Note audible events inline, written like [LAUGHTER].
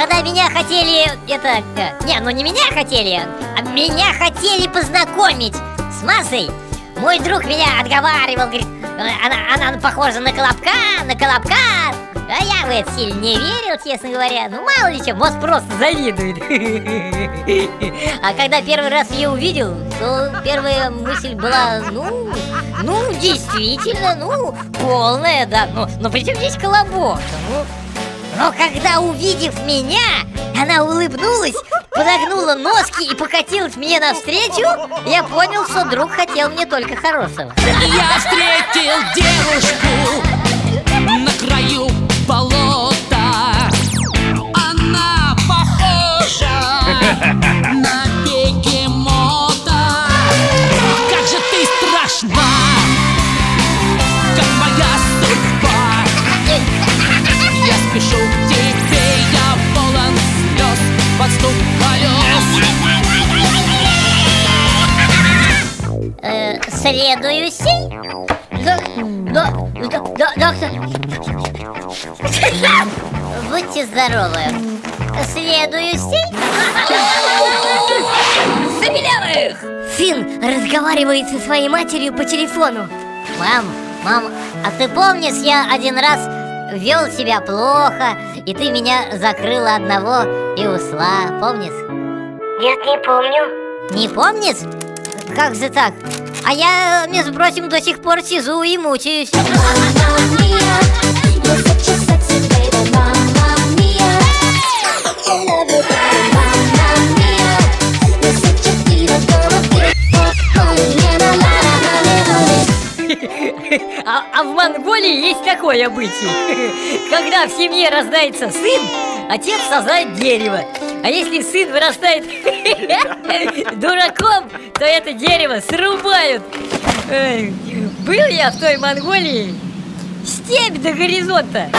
хотели это... э, Не, ну не меня хотели, а меня хотели познакомить с массой Мой друг меня отговаривал, говорит, «Э, она, она похожа на Колобка, на Колобка. А я в это сильно не верил, честно говоря. Ну мало ли что, может просто завидует. [LAUGHS] А когда первый раз ее увидел, то первая мысль была, ну, ну, действительно, ну, полная, да. Ну, но при чем здесь Колобок? Ну, но когда увидев меня, она улыбнулась, подогнула носки и покатилась мне навстречу, я понял, что друг хотел мне только хорошего. Я встретил девушку Следующий? Да, да, да, да, доктор. [LAUGHS] Будьте здоровы. Следующий? [LAUGHS] Забелявых! Сын разговаривает со своей матерью по телефону. Мам, мам, а ты помнишь, я один раз вел себя плохо, и ты меня закрыла одного и усла, помнишь? Нет, не помню Не помнишь? Как же так? А я, между прочим, до сих пор сижу и мучаюсь. А, а в Монголии есть такой обычай Когда в семье рождается сын, отец сажает дерево А если сын вырастает [LAUGHS] дураком, то это дерево срубают. Был я в той Монголии? Степь до горизонта